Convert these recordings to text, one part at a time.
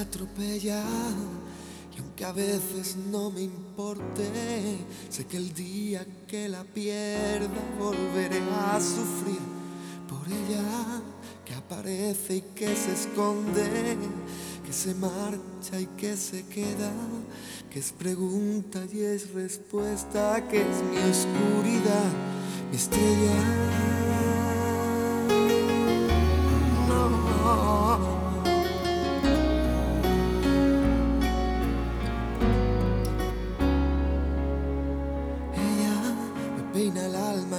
atropella. Y aunque a veces no me importe, sé que el día que la pierda volveré a sufrir por ella, que aparece y que se esconde, que se marcha y que se queda, que es pregunta y es respuesta, que es mi oscuridad, mi estrella.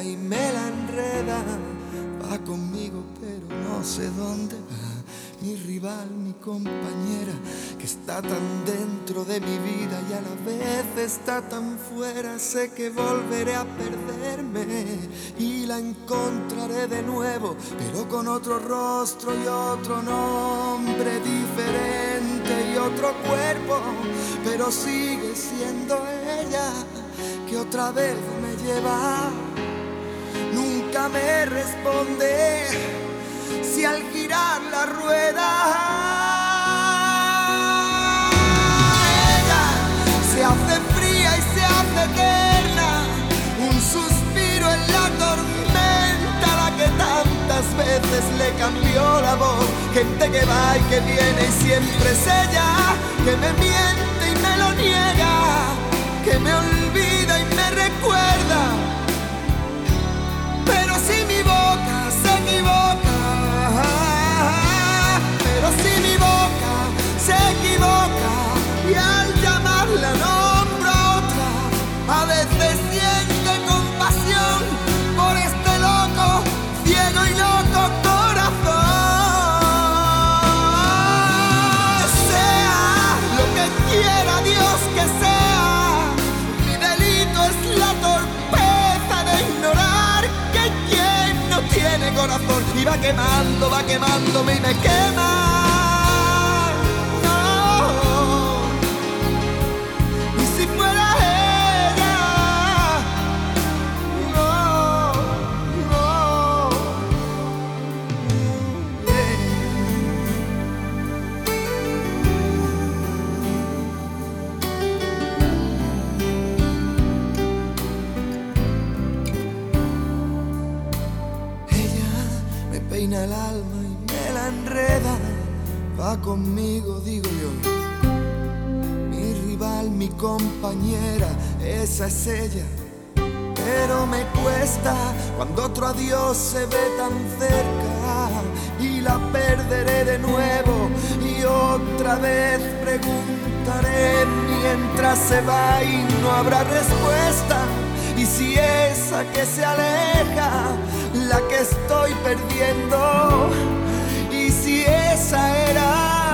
Y me la enreda. Va conmigo, pero no sé dónde va. Mi rival, mi compañera, que está tan dentro de mi vida y a la vez está tan fuera. Sé que volveré a perderme y la encontraré de nuevo, pero con otro rostro y otro nombre diferente y otro cuerpo, pero sigue siendo ella que otra vez me lleva. Nunca me responde si al girar la rueda ella se hace fría y se hace eterna. Un suspiro en la tormenta, la que tantas veces le cambió la voz. Gente que va y que viene y siempre es ella que me miente y me lo niega, que me olvida va quemando, va quemándome y me quema. Va conmigo, digo yo. Mi rival, mi compañera, esa es ella. Pero me cuesta cuando otro adiós se ve tan cerca y la perderé de nuevo y otra vez preguntaré mientras se va y no habrá respuesta. Y si esa que se aleja, la que estoy perdiendo, si esa era,